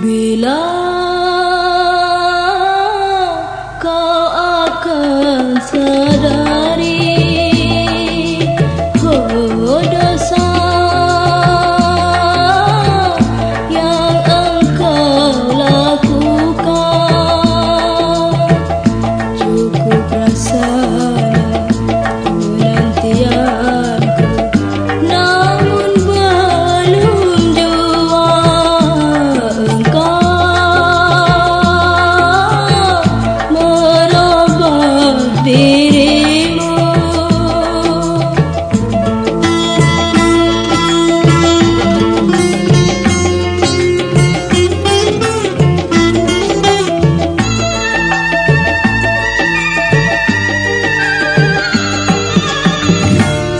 Bila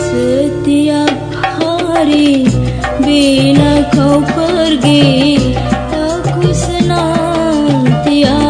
Satya खारी बिन खर ताकुस खुस नया